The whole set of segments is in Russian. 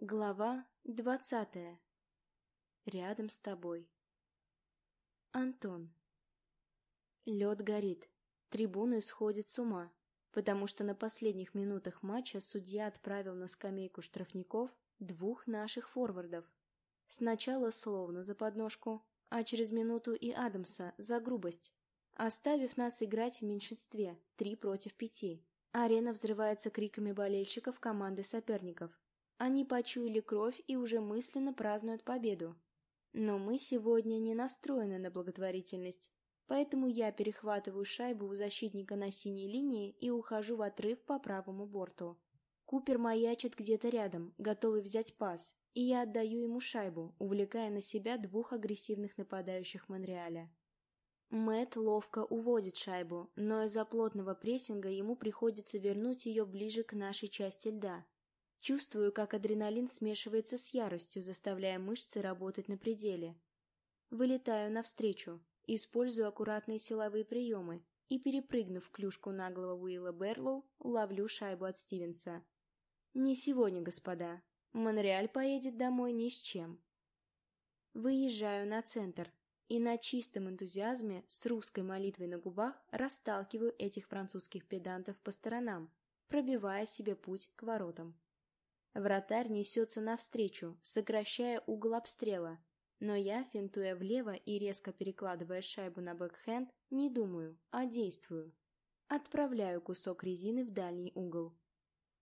Глава двадцатая. Рядом с тобой. Антон. Лед горит. Трибуны сходят с ума, потому что на последних минутах матча судья отправил на скамейку штрафников двух наших форвардов. Сначала словно за подножку, а через минуту и Адамса за грубость, оставив нас играть в меньшинстве, три против пяти. Арена взрывается криками болельщиков команды соперников. Они почуяли кровь и уже мысленно празднуют победу. Но мы сегодня не настроены на благотворительность, поэтому я перехватываю шайбу у защитника на синей линии и ухожу в отрыв по правому борту. Купер маячит где-то рядом, готовый взять пас, и я отдаю ему шайбу, увлекая на себя двух агрессивных нападающих Монреаля. Мэт ловко уводит шайбу, но из-за плотного прессинга ему приходится вернуть ее ближе к нашей части льда, Чувствую, как адреналин смешивается с яростью, заставляя мышцы работать на пределе. Вылетаю навстречу, использую аккуратные силовые приемы и, перепрыгнув клюшку наглого Уилла Берлоу, ловлю шайбу от Стивенса. Не сегодня, господа. Монреаль поедет домой ни с чем. Выезжаю на центр и на чистом энтузиазме с русской молитвой на губах расталкиваю этих французских педантов по сторонам, пробивая себе путь к воротам. Вратарь несется навстречу, сокращая угол обстрела, но я, финтуя влево и резко перекладывая шайбу на бэкхенд, не думаю, а действую. Отправляю кусок резины в дальний угол.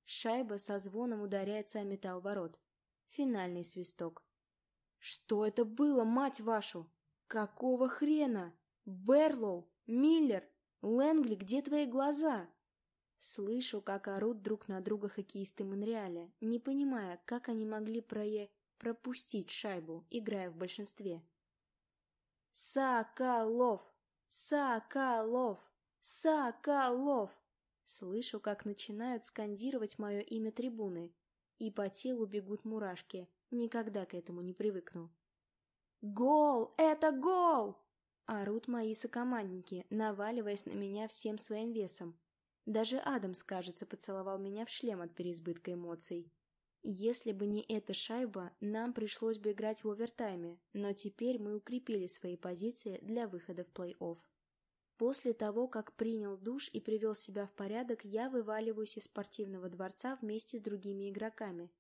Шайба со звоном ударяется о металл ворот. Финальный свисток. «Что это было, мать вашу? Какого хрена? Берлоу? Миллер? Лэнгли, где твои глаза?» Слышу, как орут друг на друга хоккеисты Монреаля, не понимая, как они могли прое... пропустить шайбу, играя в большинстве. «Соколов! Соколов! Соколов!» Слышу, как начинают скандировать мое имя трибуны, и по телу бегут мурашки, никогда к этому не привыкну. «Гол! Это гол!» Орут мои сокомандники, наваливаясь на меня всем своим весом, даже Адамс, кажется, поцеловал меня в шлем от переизбытка эмоций. Если бы не эта шайба, нам пришлось бы играть в овертайме, но теперь мы укрепили свои позиции для выхода в плей-офф. После того, как принял душ и привел себя в порядок, я вываливаюсь из спортивного дворца вместе с другими игроками.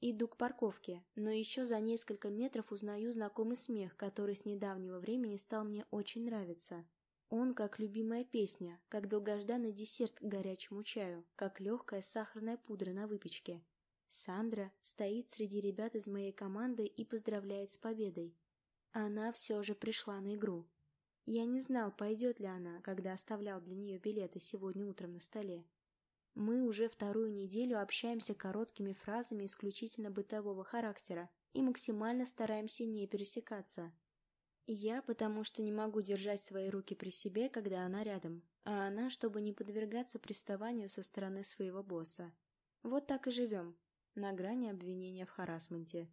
Иду к парковке, но еще за несколько метров узнаю знакомый смех, который с недавнего времени стал мне очень нравиться. Он как любимая песня, как долгожданный десерт к горячему чаю, как легкая сахарная пудра на выпечке. Сандра стоит среди ребят из моей команды и поздравляет с победой. Она все же пришла на игру. Я не знал, пойдет ли она, когда оставлял для нее билеты сегодня утром на столе. Мы уже вторую неделю общаемся короткими фразами исключительно бытового характера и максимально стараемся не пересекаться. Я, потому что не могу держать свои руки при себе, когда она рядом, а она, чтобы не подвергаться приставанию со стороны своего босса. Вот так и живем, на грани обвинения в харасменте.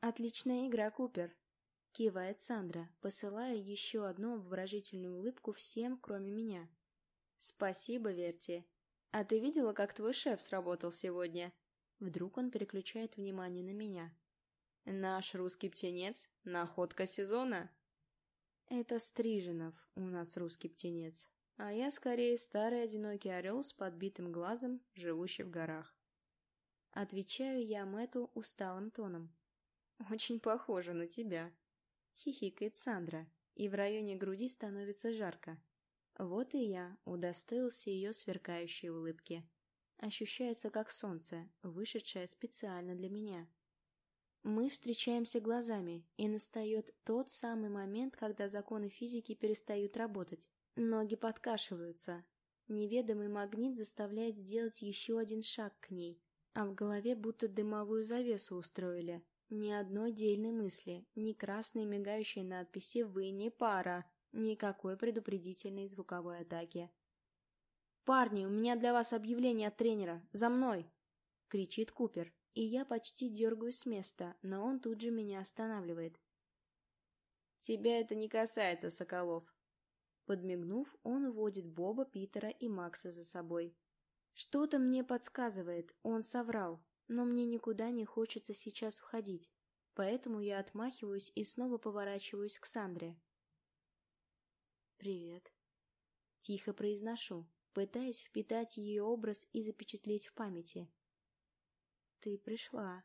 «Отличная игра, Купер!» — кивает Сандра, посылая еще одну обворожительную улыбку всем, кроме меня. «Спасибо, Верти. А ты видела, как твой шеф сработал сегодня?» Вдруг он переключает внимание на меня. Наш русский птенец — находка сезона. Это Стриженов у нас русский птенец, а я скорее старый одинокий орел с подбитым глазом, живущий в горах. Отвечаю я Мэту усталым тоном. Очень похоже на тебя. Хихикает Сандра, и в районе груди становится жарко. Вот и я удостоился ее сверкающей улыбки. Ощущается как солнце, вышедшее специально для меня. Мы встречаемся глазами, и настает тот самый момент, когда законы физики перестают работать. Ноги подкашиваются. Неведомый магнит заставляет сделать еще один шаг к ней, а в голове будто дымовую завесу устроили. Ни одной дельной мысли, ни красной мигающей надписи «Вы не пара», никакой предупредительной звуковой атаки. «Парни, у меня для вас объявление от тренера! За мной!» — кричит Купер и я почти дергаюсь с места, но он тут же меня останавливает. «Тебя это не касается, Соколов!» Подмигнув, он уводит Боба, Питера и Макса за собой. Что-то мне подсказывает, он соврал. но мне никуда не хочется сейчас уходить, поэтому я отмахиваюсь и снова поворачиваюсь к Сандре. «Привет». Тихо произношу, пытаясь впитать ее образ и запечатлеть в памяти. «Ты пришла».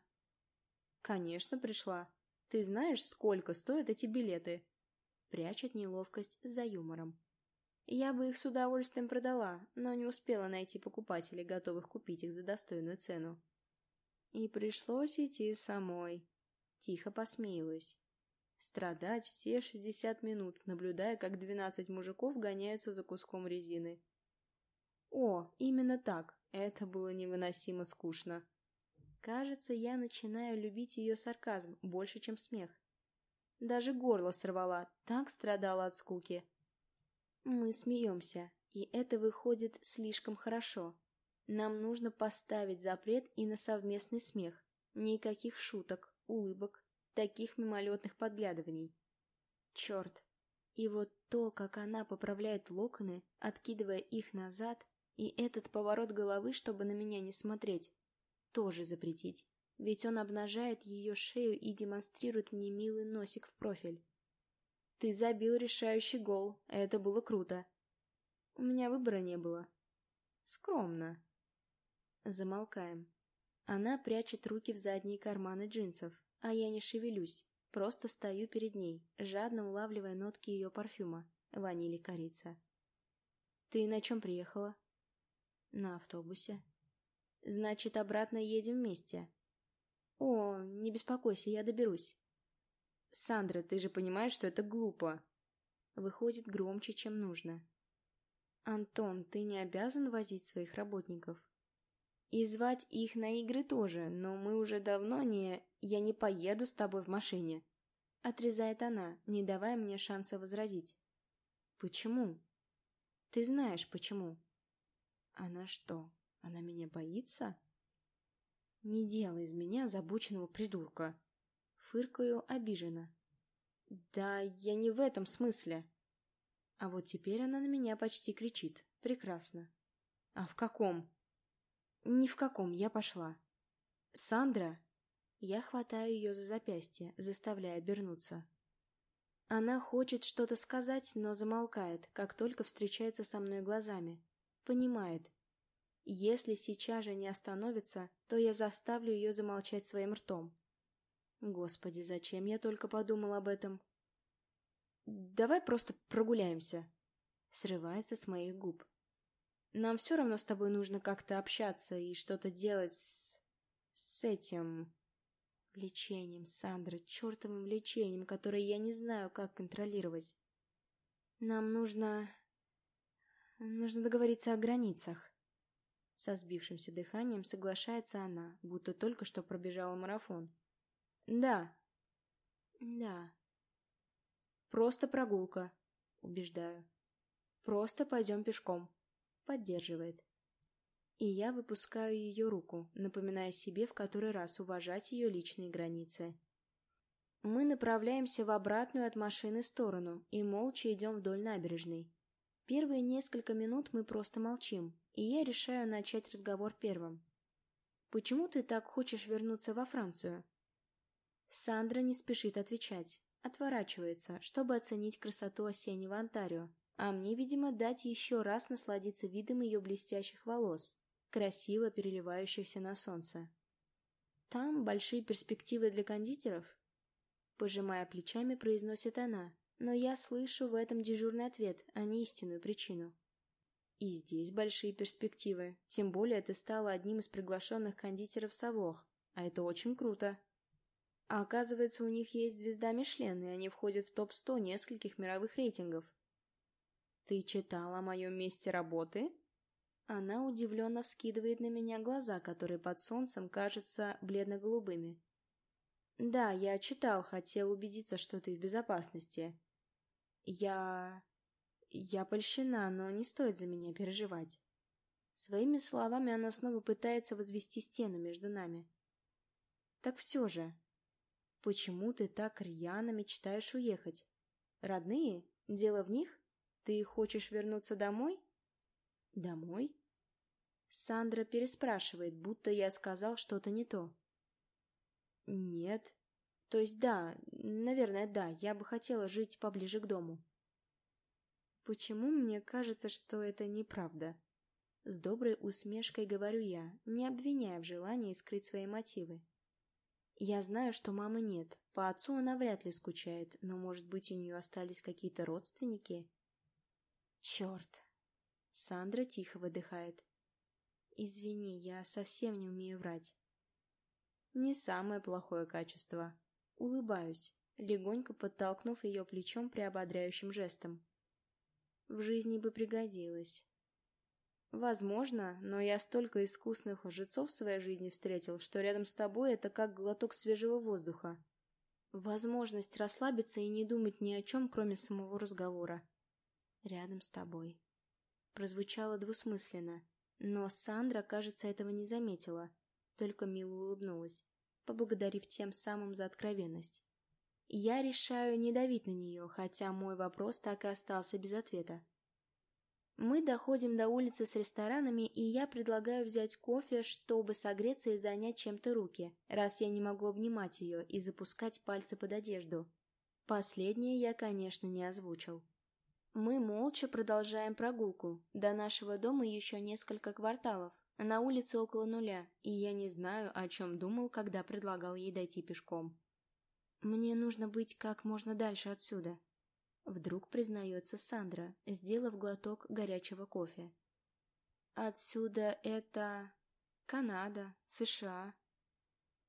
«Конечно, пришла. Ты знаешь, сколько стоят эти билеты?» Прячет неловкость за юмором. Я бы их с удовольствием продала, но не успела найти покупателей, готовых купить их за достойную цену. И пришлось идти самой. Тихо посмеиваюсь. Страдать все шестьдесят минут, наблюдая, как двенадцать мужиков гоняются за куском резины. О, именно так. Это было невыносимо скучно. Кажется, я начинаю любить ее сарказм больше, чем смех. Даже горло сорвала, так страдала от скуки. Мы смеемся, и это выходит слишком хорошо. Нам нужно поставить запрет и на совместный смех. Никаких шуток, улыбок, таких мимолетных подглядываний. Черт! И вот то, как она поправляет локоны, откидывая их назад, и этот поворот головы, чтобы на меня не смотреть, тоже запретить, ведь он обнажает ее шею и демонстрирует мне милый носик в профиль. Ты забил решающий гол, это было круто. У меня выбора не было. Скромно. Замолкаем. Она прячет руки в задние карманы джинсов, а я не шевелюсь, просто стою перед ней, жадно улавливая нотки ее парфюма, ванили корица. Ты на чем приехала? На автобусе. Значит, обратно едем вместе. О, не беспокойся, я доберусь. «Сандра, ты же понимаешь, что это глупо!» Выходит громче, чем нужно. «Антон, ты не обязан возить своих работников?» «И звать их на игры тоже, но мы уже давно не... Я не поеду с тобой в машине!» Отрезает она, не давая мне шанса возразить. «Почему?» «Ты знаешь, почему?» «Она что, она меня боится?» «Не делай из меня забученного придурка!» Фыркаю обиженно. «Да я не в этом смысле!» А вот теперь она на меня почти кричит. Прекрасно. «А в каком?» «Ни в каком, я пошла». «Сандра?» Я хватаю ее за запястье, заставляя обернуться. Она хочет что-то сказать, но замолкает, как только встречается со мной глазами. Понимает. Если сейчас же не остановится, то я заставлю ее замолчать своим ртом. Господи, зачем я только подумал об этом? Давай просто прогуляемся. Срывается с моих губ. Нам все равно с тобой нужно как-то общаться и что-то делать с... с этим... Влечением, Сандра, чертовым влечением, которое я не знаю, как контролировать. Нам нужно... Нужно договориться о границах. Со сбившимся дыханием соглашается она, будто только что пробежала марафон. Да. Да. Просто прогулка, убеждаю. Просто пойдем пешком. Поддерживает. И я выпускаю ее руку, напоминая себе в который раз уважать ее личные границы. Мы направляемся в обратную от машины сторону и молча идем вдоль набережной. Первые несколько минут мы просто молчим, и я решаю начать разговор первым. «Почему ты так хочешь вернуться во Францию?» Сандра не спешит отвечать, отворачивается, чтобы оценить красоту осеннего Онтарио, а мне, видимо, дать еще раз насладиться видом ее блестящих волос, красиво переливающихся на солнце. Там большие перспективы для кондитеров? Пожимая плечами, произносит она, но я слышу в этом дежурный ответ, а не истинную причину. И здесь большие перспективы, тем более ты стала одним из приглашенных кондитеров Савох, а это очень круто. А оказывается, у них есть звезда Мишлен, и они входят в топ-100 нескольких мировых рейтингов. «Ты читала о моем месте работы?» Она удивленно вскидывает на меня глаза, которые под солнцем кажутся бледно-голубыми. «Да, я читал, хотел убедиться, что ты в безопасности. Я... я польщена, но не стоит за меня переживать». Своими словами она снова пытается возвести стену между нами. «Так все же, Почему ты так рьяно мечтаешь уехать? Родные? Дело в них? Ты хочешь вернуться домой? Домой? Сандра переспрашивает, будто я сказал что-то не то. Нет. То есть да, наверное, да, я бы хотела жить поближе к дому. Почему мне кажется, что это неправда? С доброй усмешкой говорю я, не обвиняя в желании скрыть свои мотивы. Я знаю, что мамы нет, по отцу она вряд ли скучает, но, может быть, у нее остались какие-то родственники? Черт. Сандра тихо выдыхает. Извини, я совсем не умею врать. Не самое плохое качество. Улыбаюсь, легонько подтолкнув ее плечом приободряющим жестом. В жизни бы пригодилось. Возможно, но я столько искусных лжецов в своей жизни встретил, что рядом с тобой это как глоток свежего воздуха. Возможность расслабиться и не думать ни о чем, кроме самого разговора. Рядом с тобой. Прозвучало двусмысленно, но Сандра, кажется, этого не заметила, только мило улыбнулась, поблагодарив тем самым за откровенность. Я решаю не давить на нее, хотя мой вопрос так и остался без ответа. Мы доходим до улицы с ресторанами, и я предлагаю взять кофе, чтобы согреться и занять чем-то руки, раз я не могу обнимать ее и запускать пальцы под одежду. Последнее я, конечно, не озвучил. Мы молча продолжаем прогулку. До нашего дома еще несколько кварталов. На улице около нуля, и я не знаю, о чем думал, когда предлагал ей дойти пешком. Мне нужно быть как можно дальше отсюда. Вдруг признается Сандра, сделав глоток горячего кофе. Отсюда это... Канада, США.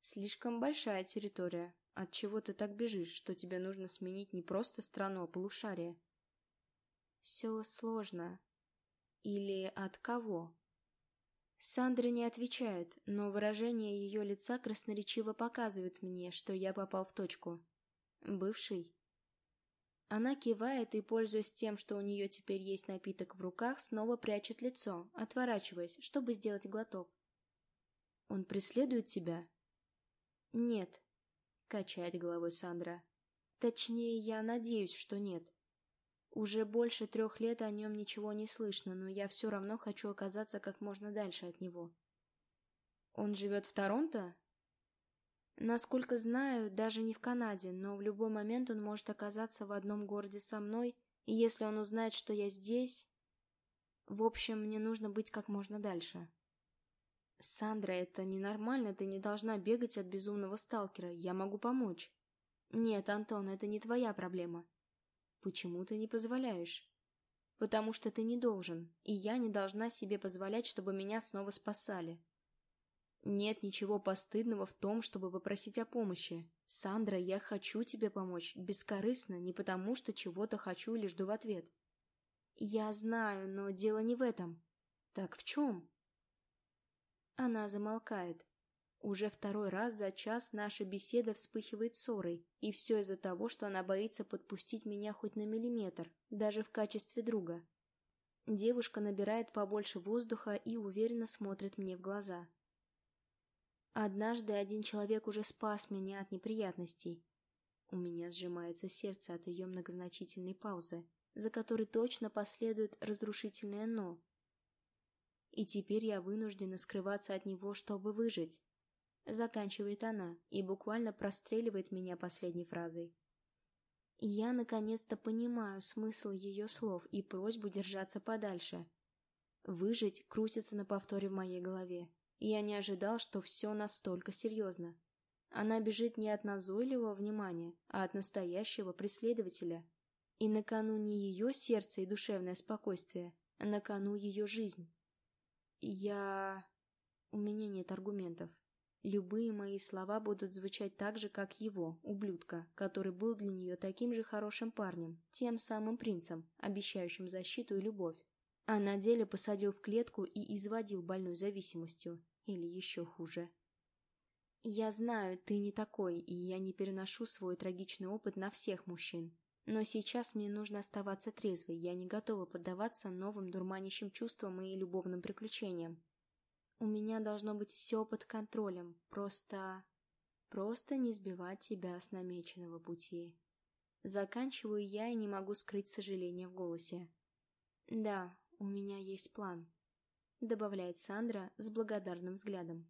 Слишком большая территория. От чего ты так бежишь, что тебе нужно сменить не просто страну, а полушарие? Все сложно. Или от кого? Сандра не отвечает, но выражение ее лица красноречиво показывает мне, что я попал в точку. Бывший она кивает и, пользуясь тем, что у нее теперь есть напиток в руках, снова прячет лицо, отворачиваясь, чтобы сделать глоток. «Он преследует тебя?» «Нет», — качает головой Сандра. «Точнее, я надеюсь, что нет. Уже больше трех лет о нем ничего не слышно, но я все равно хочу оказаться как можно дальше от него». «Он живет в Торонто?» Насколько знаю, даже не в Канаде, но в любой момент он может оказаться в одном городе со мной, и если он узнает, что я здесь... В общем, мне нужно быть как можно дальше. Сандра, это ненормально, ты не должна бегать от безумного сталкера, я могу помочь. Нет, Антон, это не твоя проблема. Почему ты не позволяешь? Потому что ты не должен, и я не должна себе позволять, чтобы меня снова спасали. Нет ничего постыдного в том, чтобы попросить о помощи. Сандра, я хочу тебе помочь, бескорыстно, не потому что чего-то хочу или жду в ответ. Я знаю, но дело не в этом. Так в чем? Она замолкает. Уже второй раз за час наша беседа вспыхивает ссорой, и все из-за того, что она боится подпустить меня хоть на миллиметр, даже в качестве друга. Девушка набирает побольше воздуха и уверенно смотрит мне в глаза. Однажды один человек уже спас меня от неприятностей. У меня сжимается сердце от ее многозначительной паузы, за которой точно последует разрушительное «но». И теперь я вынуждена скрываться от него, чтобы выжить. Заканчивает она и буквально простреливает меня последней фразой. я наконец-то понимаю смысл ее слов и просьбу держаться подальше. Выжить крутится на повторе в моей голове. Я не ожидал, что все настолько серьезно. Она бежит не от назойливого внимания, а от настоящего преследователя. И на кону не ее сердце и душевное спокойствие, а на кону ее жизнь. Я... У меня нет аргументов. Любые мои слова будут звучать так же, как его, ублюдка, который был для нее таким же хорошим парнем, тем самым принцем, обещающим защиту и любовь. А на деле посадил в клетку и изводил больной зависимостью. Или еще хуже. Я знаю, ты не такой, и я не переношу свой трагичный опыт на всех мужчин. Но сейчас мне нужно оставаться трезвой, я не готова поддаваться новым дурманящим чувствам и любовным приключениям. У меня должно быть все под контролем, просто... Просто не сбивать тебя с намеченного пути. Заканчиваю я и не могу скрыть сожаления в голосе. Да, у меня есть план. добавляет Сандра с благодарным взглядом.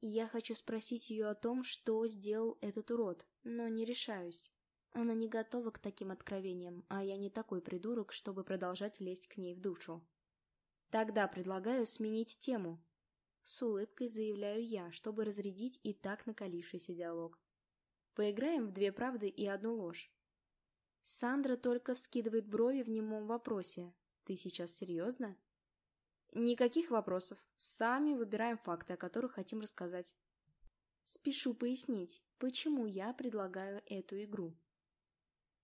Я хочу спросить ее о том, что сделал этот урод, но не решаюсь. Она не готова к таким откровениям, а я не такой придурок, чтобы продолжать лезть к ней в душу. Тогда предлагаю сменить тему. С улыбкой заявляю я, чтобы разрядить и так накалившийся диалог. Поиграем в две правды и одну ложь. Сандра только вскидывает брови в немом вопросе. Ты сейчас серьезно? Никаких вопросов. Сами выбираем факты, о которых хотим рассказать. Спешу пояснить, почему я предлагаю эту игру.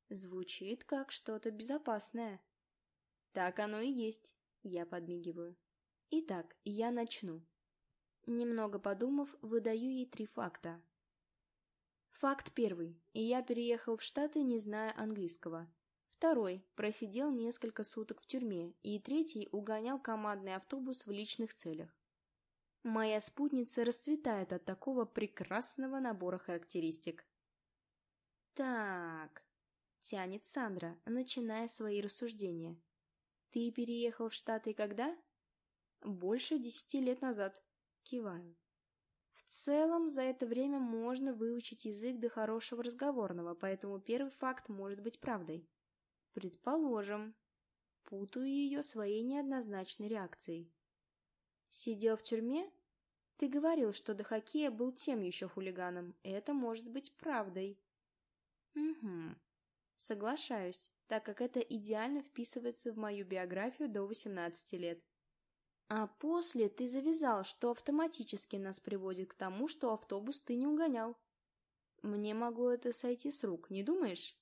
Звучит как что-то безопасное. Так оно и есть, я подмигиваю. Итак, я начну. Немного подумав, выдаю ей три факта. Факт первый. Я переехал в Штаты, не зная английского. Второй просидел несколько суток в тюрьме, и третий угонял командный автобус в личных целях. Моя спутница расцветает от такого прекрасного набора характеристик. «Так», — тянет Сандра, начиная свои рассуждения. «Ты переехал в Штаты когда?» «Больше десяти лет назад», — киваю. В целом, за это время можно выучить язык до хорошего разговорного, поэтому первый факт может быть правдой. Предположим. Путаю ее своей неоднозначной реакцией. Сидел в тюрьме? Ты говорил, что до хоккея был тем еще хулиганом. Это может быть правдой. Угу. Соглашаюсь, так как это идеально вписывается в мою биографию до 18 лет. А после ты завязал, что автоматически нас приводит к тому, что автобус ты не угонял. Мне могло это сойти с рук, не думаешь?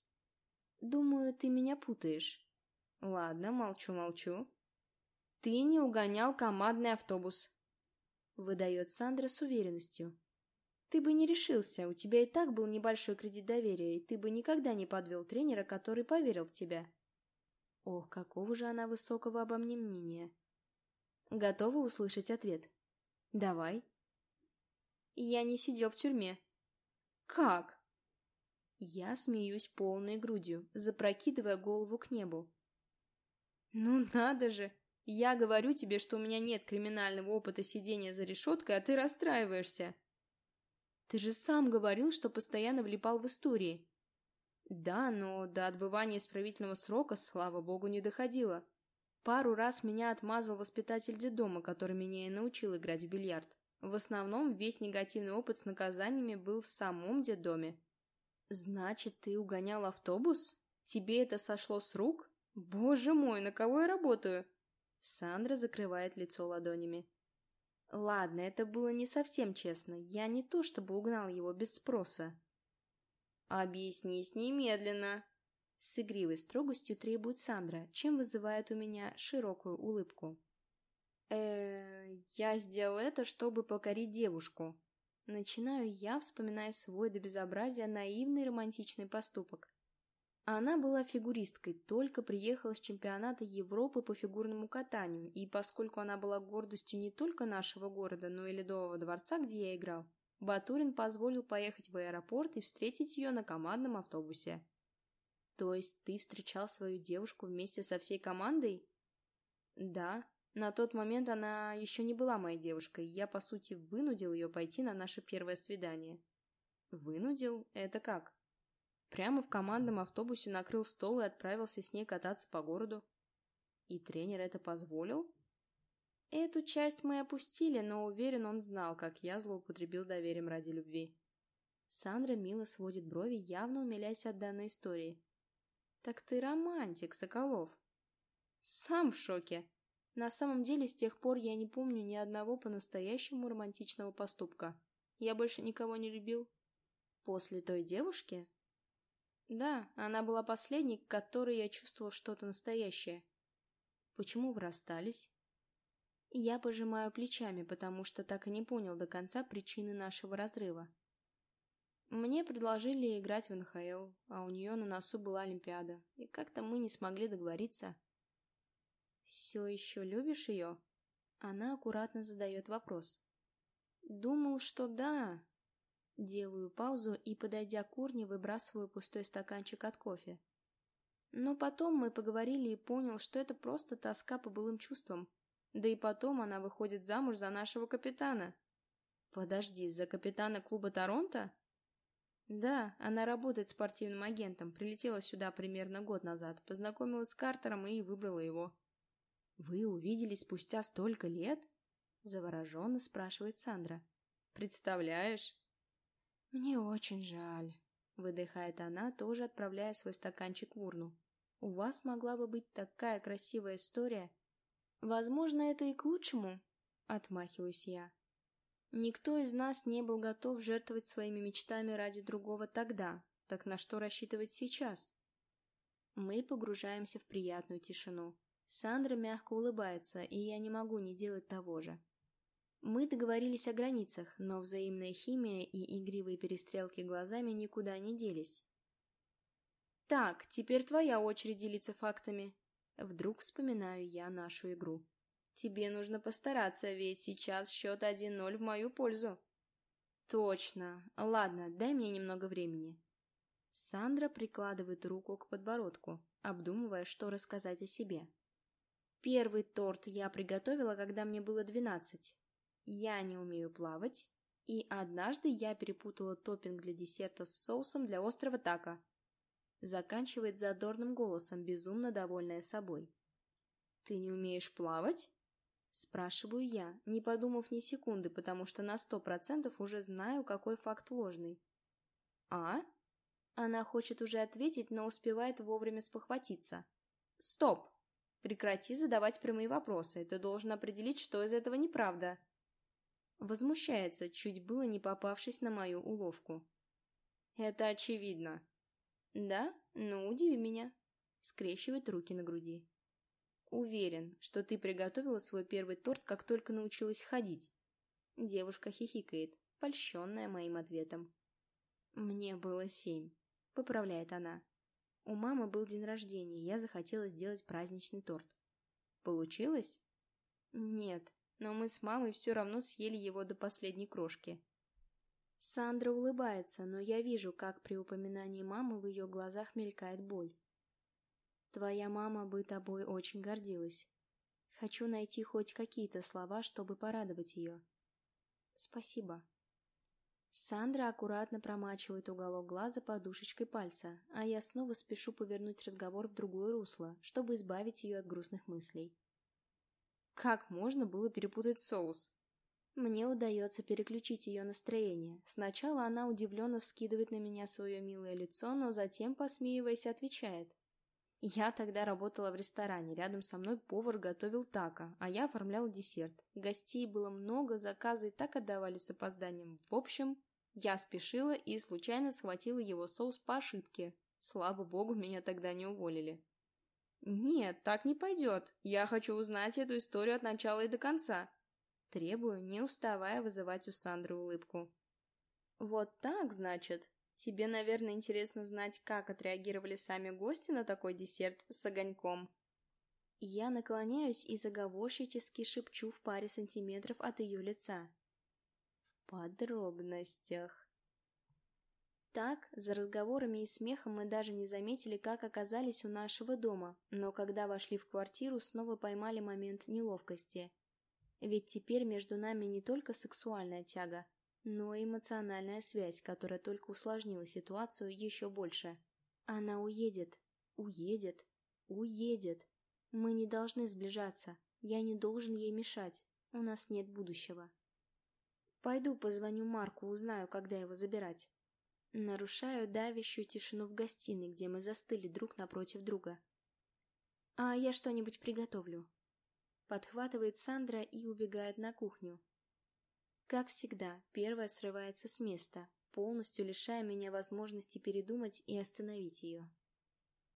Думаю, ты меня путаешь. Ладно, молчу-молчу. Ты не угонял командный автобус. Выдает Сандра с уверенностью. Ты бы не решился, у тебя и так был небольшой кредит доверия, и ты бы никогда не подвел тренера, который поверил в тебя. Ох, какого же она высокого обо мне мнения. Готова услышать ответ? Давай. Я не сидел в тюрьме. Как? Я смеюсь полной грудью, запрокидывая голову к небу. «Ну надо же! Я говорю тебе, что у меня нет криминального опыта сидения за решеткой, а ты расстраиваешься!» «Ты же сам говорил, что постоянно влипал в истории!» «Да, но до отбывания исправительного срока, слава богу, не доходило. Пару раз меня отмазал воспитатель детдома, который меня и научил играть в бильярд. В основном весь негативный опыт с наказаниями был в самом детдоме. «Значит, ты угонял автобус? Тебе это сошло с рук? Боже мой, на кого я работаю?» Сандра закрывает лицо ладонями. «Ладно, это было не совсем честно. Я не то чтобы угнал его без спроса». «Объяснись немедленно!» С игривой строгостью требует Сандра, чем вызывает у меня широкую улыбку. э я сделал это, чтобы покорить девушку», Начинаю я, вспоминая свой до безобразия наивный романтичный поступок. Она была фигуристкой, только приехала с чемпионата Европы по фигурному катанию, и поскольку она была гордостью не только нашего города, но и Ледового дворца, где я играл, Батурин позволил поехать в аэропорт и встретить ее на командном автобусе. То есть ты встречал свою девушку вместе со всей командой? Да, на тот момент она еще не была моей девушкой, я, по сути, вынудил ее пойти на наше первое свидание. Вынудил? Это как? Прямо в командном автобусе накрыл стол и отправился с ней кататься по городу. И тренер это позволил? Эту часть мы опустили, но уверен, он знал, как я злоупотребил доверием ради любви. Сандра мило сводит брови, явно умиляясь от данной истории. «Так ты романтик, Соколов!» «Сам в шоке!» На самом деле, с тех пор я не помню ни одного по-настоящему романтичного поступка. Я больше никого не любил. После той девушки? Да, она была последней, к которой я чувствовал что-то настоящее. Почему вы расстались? Я пожимаю плечами, потому что так и не понял до конца причины нашего разрыва. Мне предложили играть в НХЛ, а у нее на носу была Олимпиада, и как-то мы не смогли договориться. «Все еще любишь ее?» Она аккуратно задает вопрос. «Думал, что да». Делаю паузу и, подойдя к урне, выбрасываю пустой стаканчик от кофе. Но потом мы поговорили и понял, что это просто тоска по былым чувствам. Да и потом она выходит замуж за нашего капитана. Подожди, за капитана клуба Торонто? Да, она работает спортивным агентом, прилетела сюда примерно год назад, познакомилась с Картером и выбрала его. Вы увиделись спустя столько лет? Завороженно спрашивает Сандра. Представляешь? Мне очень жаль. Выдыхает она, тоже отправляя свой стаканчик в урну. У вас могла бы быть такая красивая история. Возможно, это и к лучшему, отмахиваюсь я. Никто из нас не был готов жертвовать своими мечтами ради другого тогда, так на что рассчитывать сейчас? Мы погружаемся в приятную тишину. Сандра мягко улыбается, и я не могу не делать того же. Мы договорились о границах, но взаимная химия и игривые перестрелки глазами никуда не делись. «Так, теперь твоя очередь делиться фактами». Вдруг вспоминаю я нашу игру. «Тебе нужно постараться, ведь сейчас счет 1-0 в мою пользу». «Точно. Ладно, дай мне немного времени». Сандра прикладывает руку к подбородку, обдумывая, что рассказать о себе. Первый торт я приготовила, когда мне было двенадцать. Я не умею плавать, и однажды я перепутала топпинг для десерта с соусом для острого тако. Заканчивает задорным голосом, безумно довольная собой. «Ты не умеешь плавать?» Спрашиваю я, не подумав ни секунды, потому что на сто процентов уже знаю, какой факт ложный. «А?» Она хочет уже ответить, но успевает вовремя спохватиться. «Стоп! Прекрати задавать прямые вопросы, ты должен определить, что из этого неправда». Возмущается, чуть было не попавшись на мою уловку. «Это очевидно». «Да? Ну, удиви меня». Скрещивает руки на груди. «Уверен, что ты приготовила свой первый торт, как только научилась ходить». Девушка хихикает, польщенная моим ответом. «Мне было семь», — поправляет она. «У мамы был день рождения, я захотела сделать праздничный торт». «Получилось?» «Нет, но мы с мамой все равно съели его до последней крошки. Сандра улыбается, но я вижу, как при упоминании мамы в ее глазах мелькает боль. Твоя мама бы тобой очень гордилась. Хочу найти хоть какие-то слова, чтобы порадовать ее. Спасибо. Сандра аккуратно промачивает уголок глаза подушечкой пальца, а я снова спешу повернуть разговор в другое русло, чтобы избавить ее от грустных мыслей. Как можно было перепутать соус? Мне удается переключить ее настроение. Сначала она удивленно вскидывает на меня свое милое лицо, но затем, посмеиваясь, отвечает. Я тогда работала в ресторане, рядом со мной повар готовил тако, а я оформляла десерт. Гостей было много, заказы и так отдавали с опозданием. В общем, я спешила и случайно схватила его соус по ошибке. Слава богу, меня тогда не уволили. «Нет, так не пойдет. Я хочу узнать эту историю от начала и до конца». Требую, не уставая вызывать у Сандры улыбку. «Вот так, значит? Тебе, наверное, интересно знать, как отреагировали сами гости на такой десерт с огоньком». Я наклоняюсь и заговорщически шепчу в паре сантиметров от ее лица. «В подробностях». Так, за разговорами и смехом мы даже не заметили, как оказались у нашего дома, но когда вошли в квартиру, снова поймали момент неловкости. Ведь теперь между нами не только сексуальная тяга, но и эмоциональная связь, которая только усложнила ситуацию еще больше. Она уедет, уедет, уедет. Мы не должны сближаться, я не должен ей мешать, у нас нет будущего. Пойду позвоню Марку, узнаю, когда его забирать. Нарушаю давящую тишину в гостиной, где мы застыли друг напротив друга. «А я что-нибудь приготовлю». Подхватывает Сандра и убегает на кухню. Как всегда, первая срывается с места, полностью лишая меня возможности передумать и остановить ее.